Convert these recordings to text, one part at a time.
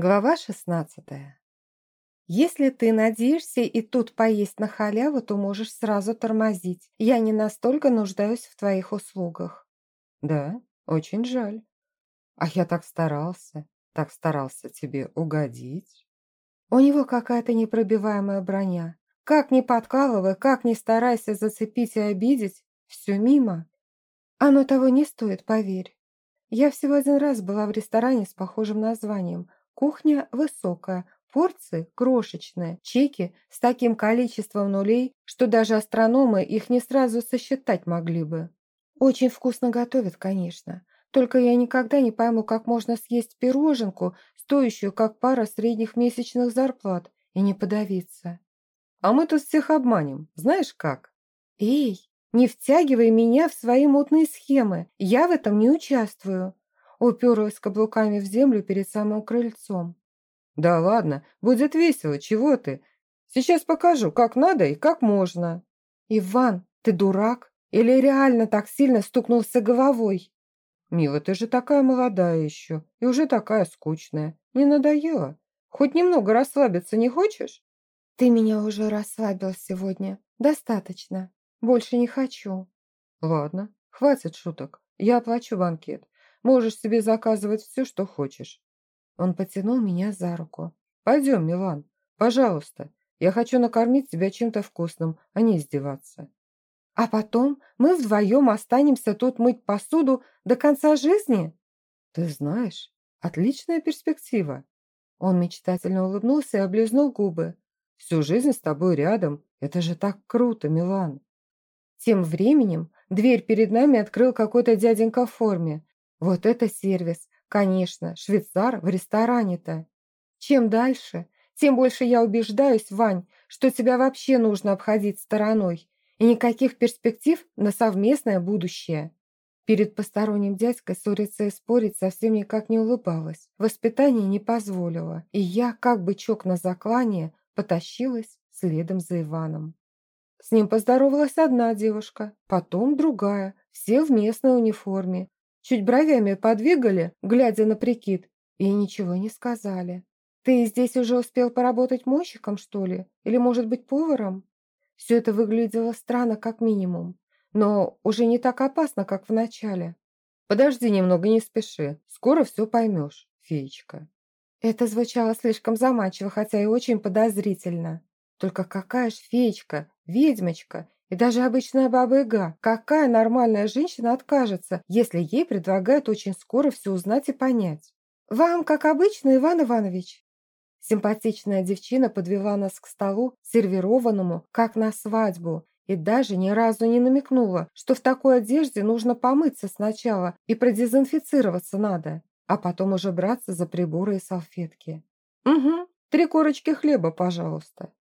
Глава шестнадцатая. Если ты надеешься и тут поесть на халяву, то можешь сразу тормозить. Я не настолько нуждаюсь в твоих услугах. Да, очень жаль. А я так старался, так старался тебе угодить. У него какая-то непробиваемая броня. Как ни подкалывай, как ни старайся зацепить и обидеть, все мимо. Оно того не стоит, поверь. Я всего один раз была в ресторане с похожим названием – Кухня высокая, порции крошечные, чеки с таким количеством нулей, что даже астрономы их не сразу сосчитать могли бы. Очень вкусно готовят, конечно. Только я никогда не пойму, как можно съесть пироженку, стоящую как пара средних месячных зарплат, и не подавиться. А мы тут всех обманем, знаешь как? Эй, не втягивай меня в свои мутные схемы, я в этом не участвую уперлась каблуками в землю перед самым крыльцом. «Да ладно, будет весело, чего ты? Сейчас покажу, как надо и как можно». «Иван, ты дурак? Или реально так сильно стукнулся головой?» «Мила, ты же такая молодая еще и уже такая скучная. Не надоело? Хоть немного расслабиться не хочешь?» «Ты меня уже расслабил сегодня. Достаточно. Больше не хочу». «Ладно, хватит шуток. Я оплачу банкет. Можешь себе заказывать все, что хочешь». Он потянул меня за руку. «Пойдем, Милан, пожалуйста. Я хочу накормить тебя чем-то вкусным, а не издеваться». «А потом мы вдвоем останемся тут мыть посуду до конца жизни?» «Ты знаешь, отличная перспектива». Он мечтательно улыбнулся и облизнул губы. «Всю жизнь с тобой рядом. Это же так круто, Милан». Тем временем дверь перед нами открыл какой-то дяденька в форме. Вот это сервис! Конечно, швейцар в ресторане-то. Чем дальше, тем больше я убеждаюсь, Вань, что тебя вообще нужно обходить стороной. И никаких перспектив на совместное будущее. Перед посторонним дядькой ссориться и спорить совсем никак не улыбалась. Воспитание не позволило, и я, как бычок на заклание, потащилась следом за Иваном. С ним поздоровалась одна девушка, потом другая, все в местной униформе, Чуть бровями подвигали, глядя на прикид, и ничего не сказали. «Ты здесь уже успел поработать мойщиком, что ли? Или, может быть, поваром?» Все это выглядело странно, как минимум, но уже не так опасно, как в начале. «Подожди немного, не спеши. Скоро все поймешь, феечка». Это звучало слишком заманчиво, хотя и очень подозрительно. Только какая ж феечка, ведьмочка, и даже обычная баба-яга, какая нормальная женщина откажется, если ей предлагают очень скоро все узнать и понять? «Вам, как обычно, Иван Иванович?» Симпатичная девчина подвела нас к столу, сервированному, как на свадьбу, и даже ни разу не намекнула, что в такой одежде нужно помыться сначала и продезинфицироваться надо, а потом уже браться за приборы и салфетки. «Угу, три корочки хлеба, пожалуйста».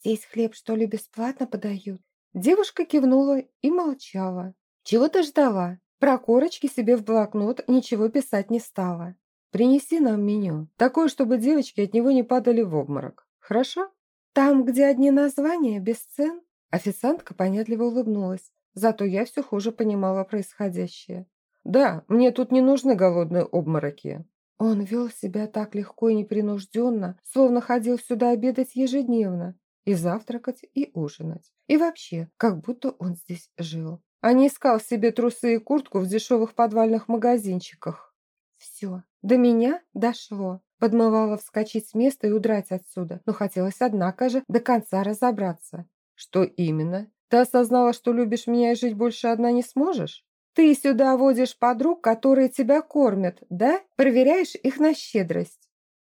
«Здесь хлеб, что ли, бесплатно подают?» Девушка кивнула и молчала. Чего ты ждала? Про корочки себе в блокнот ничего писать не стала. Принеси нам меню. Такое, чтобы девочки от него не падали в обморок. Хорошо? Там, где одни названия, без цен. Официантка понятливо улыбнулась. Зато я все хуже понимала происходящее. Да, мне тут не нужны голодные обмороки. Он вел себя так легко и непринужденно, словно ходил сюда обедать ежедневно, и завтракать, и ужинать. И вообще, как будто он здесь жил. А не искал себе трусы и куртку в дешевых подвальных магазинчиках. Все, до меня дошло. Подмывала вскочить с места и удрать отсюда, но хотелось, однако же, до конца разобраться. Что именно? Ты осознала, что любишь меня и жить больше одна не сможешь? Ты сюда водишь подруг, которые тебя кормят, да? Проверяешь их на щедрость.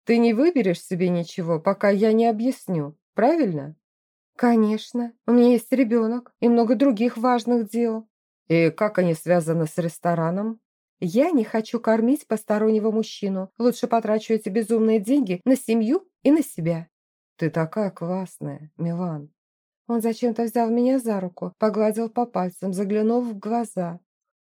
Ты не выберешь себе ничего, пока я не объясню. Правильно? Конечно. У меня есть ребенок и много других важных дел. И как они связаны с рестораном? Я не хочу кормить постороннего мужчину. Лучше потрачу эти безумные деньги на семью и на себя. Ты такая классная, Милан. Он зачем-то взял меня за руку, погладил по пальцам, заглянув в глаза.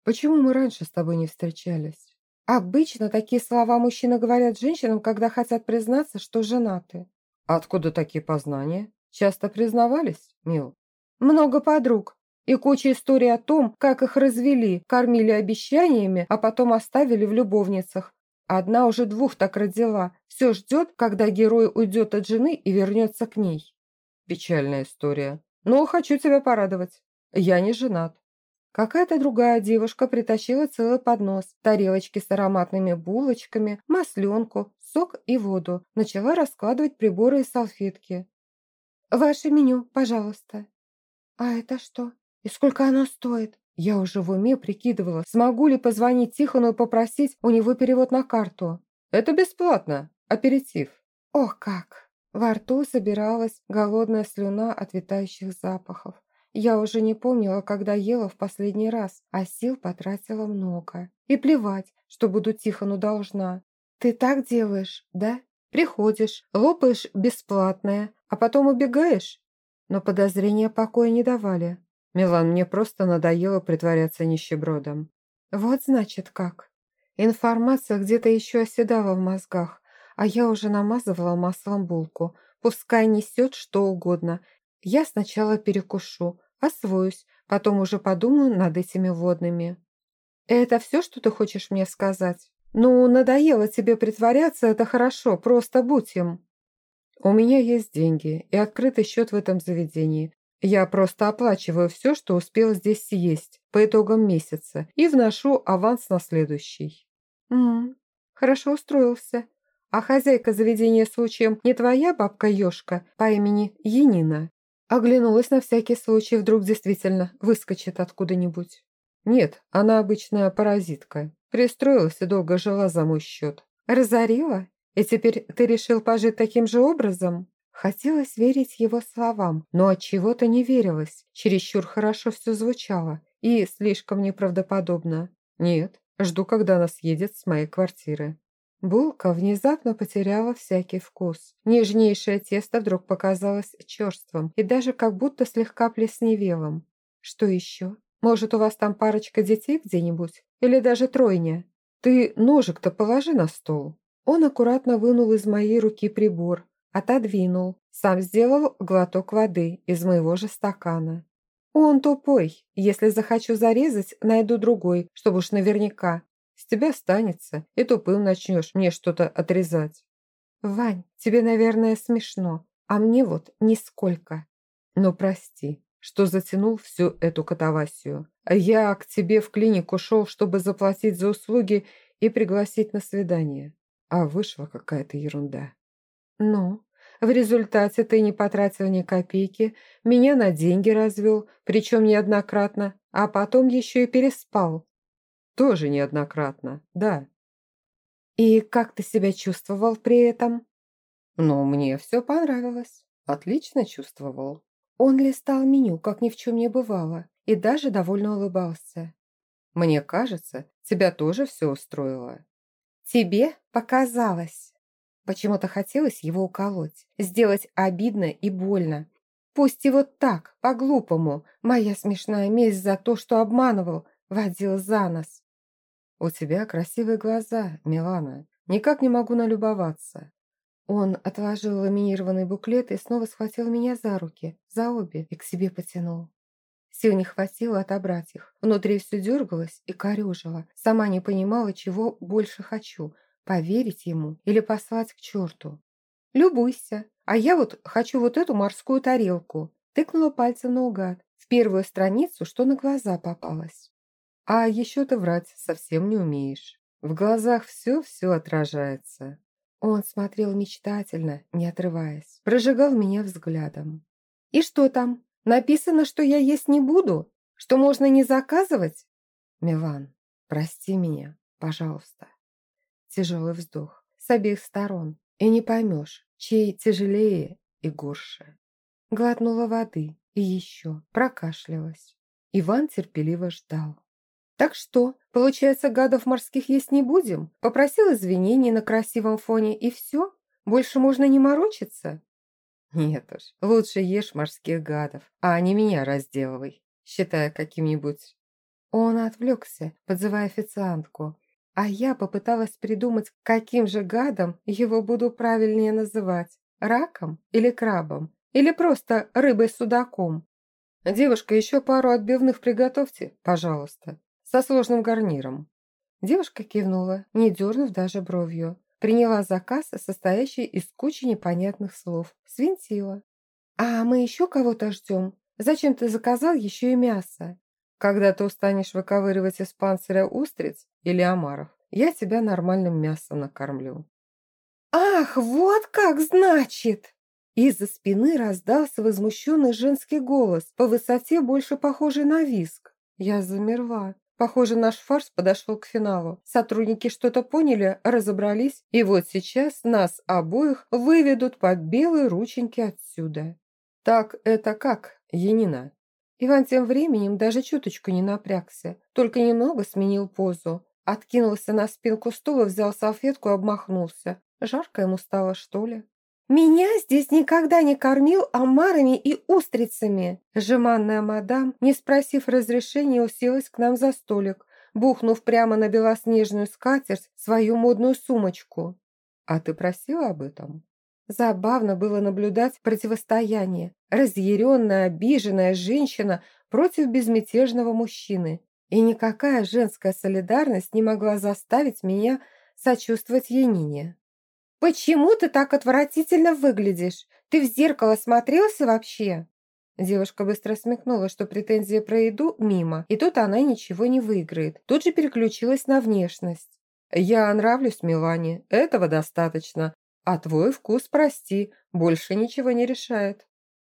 Почему мы раньше с тобой не встречались? Обычно такие слова мужчины говорят женщинам, когда хотят признаться, что женаты. Откуда такие познания? Часто признавались, Мил? Много подруг. И куча историй о том, как их развели, кормили обещаниями, а потом оставили в любовницах. Одна уже двух так родила. Все ждет, когда герой уйдет от жены и вернется к ней. Печальная история. Но хочу тебя порадовать. Я не женат. Какая-то другая девушка притащила целый поднос, тарелочки с ароматными булочками, масленку, сок и воду. Начала раскладывать приборы и салфетки. «Ваше меню, пожалуйста». «А это что? И сколько оно стоит?» Я уже в уме прикидывала, смогу ли позвонить Тихону и попросить у него перевод на карту. «Это бесплатно. Аперитив». «Ох как!» Во рту собиралась голодная слюна от витающих запахов. Я уже не помнила, когда ела в последний раз, а сил потратила много. И плевать, что буду Тихону должна. Ты так делаешь, да? Приходишь, лопаешь бесплатное, а потом убегаешь? Но подозрения покоя не давали. Милан, мне просто надоело притворяться нищебродом. Вот значит как. Информация где-то еще оседала в мозгах, а я уже намазывала маслом булку. Пускай несет что угодно. Я сначала перекушу, освоюсь, потом уже подумаю над этими водными. Это все, что ты хочешь мне сказать? Ну, надоело тебе притворяться, это хорошо, просто будь им. У меня есть деньги и открытый счет в этом заведении. Я просто оплачиваю все, что успел здесь съесть по итогам месяца и вношу аванс на следующий. М хорошо устроился. А хозяйка заведения случаем не твоя бабка-ёшка по имени Енина? Оглянулась на всякий случай, вдруг действительно выскочит откуда-нибудь. Нет, она обычная паразитка. Пристроилась и долго жила за мой счет. Разорила? И теперь ты решил пожить таким же образом? Хотелось верить его словам, но от чего то не верилось. Чересчур хорошо все звучало и слишком неправдоподобно. Нет, жду, когда она съедет с моей квартиры. Булка внезапно потеряла всякий вкус. Нежнейшее тесто вдруг показалось черством и даже как будто слегка плесневелым. Что еще? Может, у вас там парочка детей где-нибудь? Или даже тройня? Ты ножик-то положи на стол. Он аккуратно вынул из моей руки прибор, отодвинул, сам сделал глоток воды из моего же стакана. Он тупой. Если захочу зарезать, найду другой, чтобы уж наверняка. С тебя останется, и тупым начнешь мне что-то отрезать. Вань, тебе, наверное, смешно, а мне вот нисколько. Но прости, что затянул всю эту катавасию. Я к тебе в клинику шел, чтобы заплатить за услуги и пригласить на свидание. А вышла какая-то ерунда. Ну, в результате ты не потратил ни копейки, меня на деньги развел, причем неоднократно, а потом еще и переспал. Тоже неоднократно, да. И как ты себя чувствовал при этом? Ну, мне все понравилось. Отлично чувствовал. Он листал меню, как ни в чем не бывало, и даже довольно улыбался. Мне кажется, тебя тоже все устроило. Тебе показалось. Почему-то хотелось его уколоть, сделать обидно и больно. Пусть и вот так, по-глупому, моя смешная месть за то, что обманывал, водил за нос. «У тебя красивые глаза, Милана. Никак не могу налюбоваться». Он отложил ламинированный буклет и снова схватил меня за руки, за обе, и к себе потянул. Сил не хватило отобрать их. Внутри все дергалось и корежило. Сама не понимала, чего больше хочу – поверить ему или послать к черту. «Любуйся, а я вот хочу вот эту морскую тарелку», – тыкнула пальцем наугад, в первую страницу, что на глаза попалось. А еще ты врать совсем не умеешь. В глазах все-все отражается. Он смотрел мечтательно, не отрываясь, прожигал меня взглядом. «И что там? Написано, что я есть не буду? Что можно не заказывать?» «Милан, прости меня, пожалуйста». Тяжелый вздох с обеих сторон, и не поймешь, чей тяжелее и горше. Глотнула воды и еще прокашлялась. Иван терпеливо ждал. Так что, получается, гадов морских есть не будем? Попросил извинений на красивом фоне и все? Больше можно не морочиться? Нет уж, лучше ешь морских гадов, а не меня разделывай, считая каким-нибудь... Он отвлекся, подзывая официантку, а я попыталась придумать, каким же гадом его буду правильнее называть. Раком или крабом? Или просто рыбой-судаком? Девушка, еще пару отбивных приготовьте, пожалуйста со сложным гарниром. Девушка кивнула, не дернув даже бровью. Приняла заказ, состоящий из кучи непонятных слов. Свинтила. «А мы еще кого-то ждем? Зачем ты заказал еще и мясо?» «Когда ты устанешь выковыривать из панциря устриц или омаров, я тебя нормальным мясом накормлю». «Ах, вот как значит!» Из-за спины раздался возмущенный женский голос, по высоте больше похожий на виск. Я замерла. Похоже, наш фарс подошел к финалу. Сотрудники что-то поняли, разобрались, и вот сейчас нас обоих выведут по белой рученьке отсюда. «Так это как, Янина?» Иван тем временем даже чуточку не напрягся, только немного сменил позу. Откинулся на спинку стула, взял салфетку и обмахнулся. Жарко ему стало, что ли? «Меня здесь никогда не кормил омарами и устрицами!» Жеманная мадам, не спросив разрешения, уселась к нам за столик, бухнув прямо на белоснежную скатерть свою модную сумочку. «А ты просила об этом?» Забавно было наблюдать противостояние. Разъяренная, обиженная женщина против безмятежного мужчины. И никакая женская солидарность не могла заставить меня сочувствовать Янине. «Почему ты так отвратительно выглядишь? Ты в зеркало смотрелся вообще?» Девушка быстро смехнула, что претензия про еду мимо, и тут она ничего не выиграет. Тут же переключилась на внешность. «Я нравлюсь Милане, этого достаточно. А твой вкус, прости, больше ничего не решает».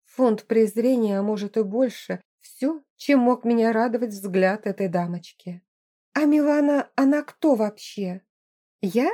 Фонд презрения, а может и больше, все, чем мог меня радовать взгляд этой дамочки. «А Милана, она кто вообще?» «Я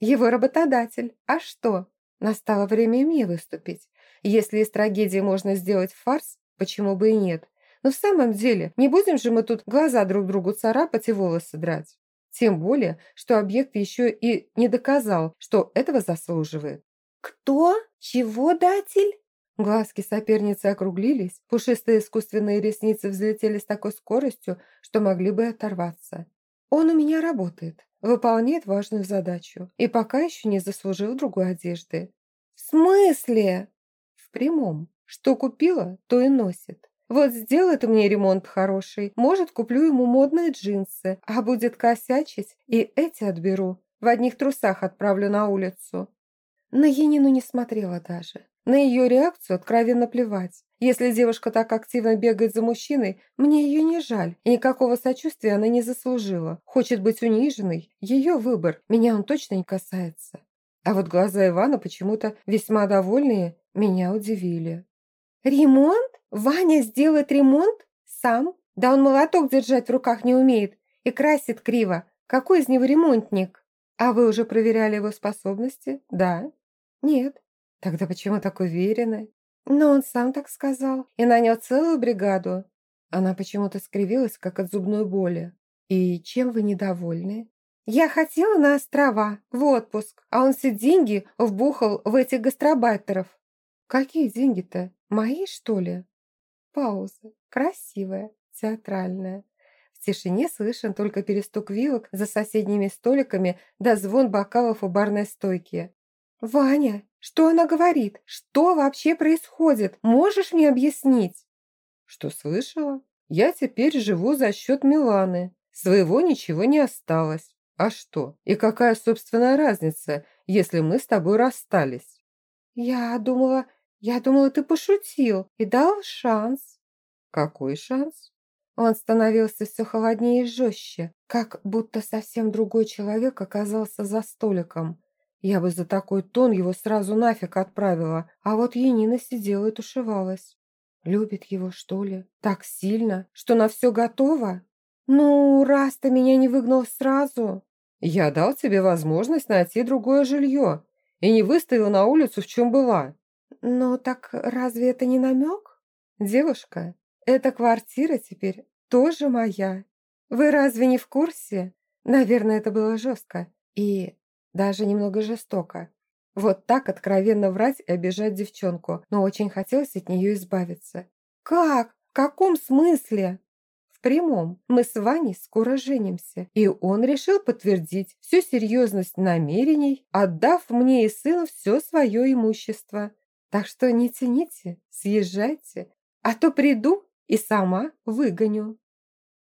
его работодатель. А что? Настало время мне выступить. Если из трагедии можно сделать фарс, почему бы и нет? Но в самом деле, не будем же мы тут глаза друг другу царапать и волосы драть. Тем более, что объект еще и не доказал, что этого заслуживает. «Кто? Чего датель?» Глазки соперницы округлились, пушистые искусственные ресницы взлетели с такой скоростью, что могли бы оторваться. «Он у меня работает выполняет важную задачу и пока еще не заслужил другой одежды. «В смысле?» «В прямом. Что купила, то и носит. Вот сделает мне ремонт хороший, может, куплю ему модные джинсы, а будет косячить, и эти отберу. В одних трусах отправлю на улицу». На Енину не смотрела даже. На ее реакцию откровенно плевать. Если девушка так активно бегает за мужчиной, мне ее не жаль, и никакого сочувствия она не заслужила. Хочет быть униженной – ее выбор, меня он точно не касается. А вот глаза Ивана почему-то весьма довольные меня удивили. «Ремонт? Ваня сделает ремонт? Сам? Да он молоток держать в руках не умеет и красит криво. Какой из него ремонтник? А вы уже проверяли его способности? Да? Нет. Тогда почему так уверены? Но он сам так сказал и нанял целую бригаду. Она почему-то скривилась, как от зубной боли. И чем вы недовольны? Я хотела на острова, в отпуск, а он все деньги вбухал в этих гастробайтеров. Какие деньги-то? Мои, что ли? Пауза. Красивая, театральная. В тишине слышен только перестук вилок за соседними столиками да звон бокалов у барной стойки. «Ваня, что она говорит? Что вообще происходит? Можешь мне объяснить?» «Что слышала? Я теперь живу за счет Миланы. Своего ничего не осталось. А что? И какая, собственная разница, если мы с тобой расстались?» «Я думала, я думала, ты пошутил и дал шанс». «Какой шанс?» Он становился все холоднее и жестче, как будто совсем другой человек оказался за столиком. Я бы за такой тон его сразу нафиг отправила, а вот Енина сидела и тушевалась. Любит его, что ли? Так сильно, что на все готово? Ну, раз ты меня не выгнал сразу. Я дал тебе возможность найти другое жилье и не выставил на улицу, в чем была. Ну, так разве это не намек? Девушка, эта квартира теперь тоже моя. Вы разве не в курсе? Наверное, это было жестко. И даже немного жестоко. Вот так откровенно врать и обижать девчонку, но очень хотелось от нее избавиться. «Как? В каком смысле?» «В прямом. Мы с Ваней скоро женимся». И он решил подтвердить всю серьезность намерений, отдав мне и сыну все свое имущество. Так что не тяните, съезжайте, а то приду и сама выгоню.